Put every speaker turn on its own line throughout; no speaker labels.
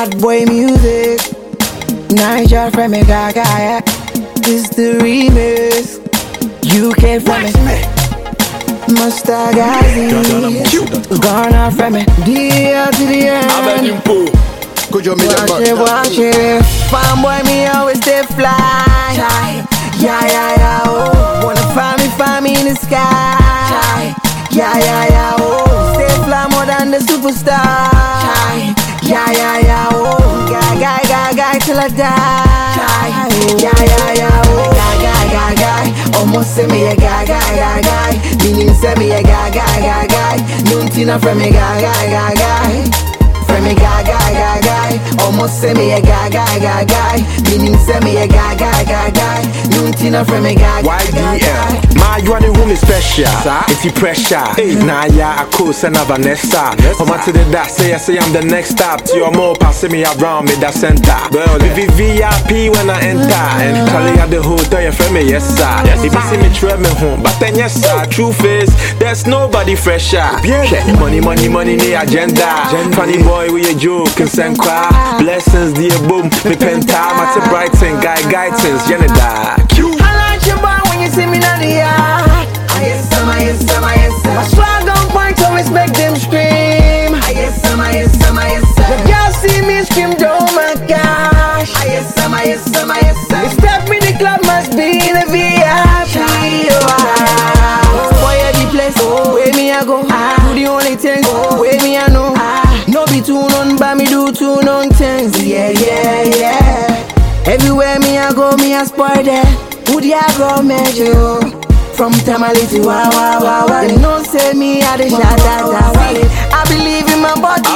Bad boy music. Niger from me gaga. yeah. This the remix. UK from me. Mustagazi. Out from me. Dear to the end.
Me the
Watch it, watch it. Fanboy, me always stay fly. Yeah, yeah, yeah, oh. Wanna find me, find me in the sky. Yeah, yeah, yeah, oh. Stay fly more than the superstar. Till I die. Yeah, yeah, yeah, oh. Guy, guy, guy, guy. Almost say me a guy, guy, guy, guy. Meaning say me a guy, guy, guy, guy. Nuntina from me guy, guy, guy, guy. From me guy, guy, guy, guy. Almost say me a guy, guy, guy, guy. Meaning say me a guy, guy, guy, guy. Nuntina from me guy, guy, guy, guy.
YDL My you are the woman special. It's the pressure. Nah yeah I cool send a Vanessa? Come on to the that say I say I'm the next stop. To your more passing me around me that center. Vivi VIP when I enter. And Charlie at the hotel you friend me yes sir. If you see me try me home But then yes sir Truth is There's nobody fresher. Money money money the agenda. Funny boy with your joke and send cry Blessings dear boom Me penta Mate Brighton Guy things Yenida Q
too none, but me do two none things. Yeah, yeah, yeah. Everywhere me I go, me I spoil there. Who the I go measure? From Tamale to wow wow. They know say me I the shot that I believe in my body.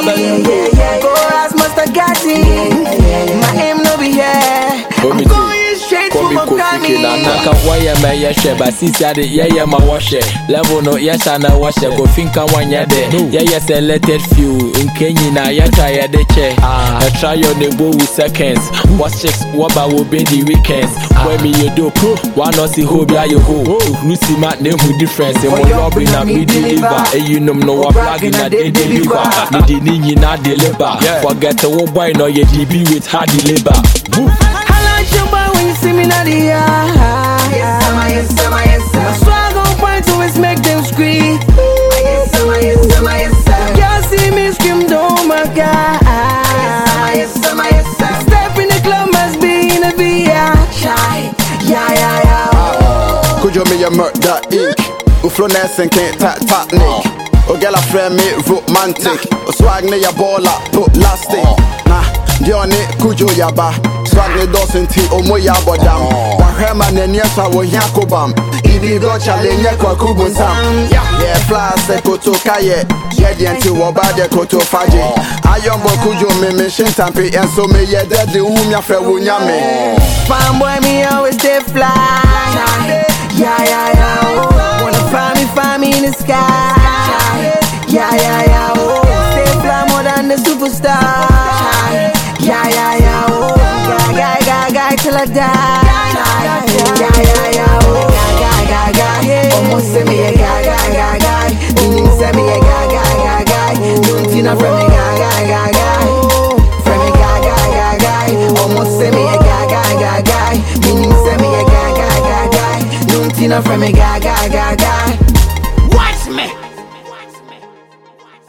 Nanaka waya me yeshe basisi ade yeye ma washe Level no yesha na washe go finka wanya de. Yeye selected few nkenyi na yacha ya de che. I try your nebo with seconds. What chicks waba will be the weekends. When me you do pro Wano si ho bia yo ho. Rusi ma ne hu difference e Mo lobby na me deliver. E you know no wa plug na de deliver. di ni nyina deliver. Forget the wo boy no ye DB with hard labour.
You see me in the yard. Yes, sir, yes, sir, yes, sir. My swag on point always make them scream. Yes, sir, yes, sir, yes, sir. Girls see me scream, oh my god. Yes, sir, yes, sir, yes, sir. Step in the club must be in a VIP. Yeah, yeah, yeah. Uh-huh. Oh.
Kojo me a murder ink Uflo Nelson can't tap tap Nick O girl a friend me romantic O oh, swag ne ya baller put lasting uh-huh. Nah Dione kujo yaba Swag ne doesn't tea o mo ya bodam Wahema ne niesa wo yakobam Idi go challenge kwa kubuntam Yeah fly se koto kaye Yeah dienti wo bade koto faje Ayombo kujo me me shintampi Enso me ye deadly um ya fe wo nyame
Fanboy, me always stay fly. Yeah, yeah, yeah, oh. Wanna find me, find me in the sky. Yeah, yeah, yeah, oh. Stay fly more than the superstar. in a friend me guy, guy, guy, guy. Friend me guy, guy, guy, guy. Almost say me a guy, guy, guy, guy. Meaning say me a guy, guy, guy, guy. Don't in a friend me guy, guy, guy, guy.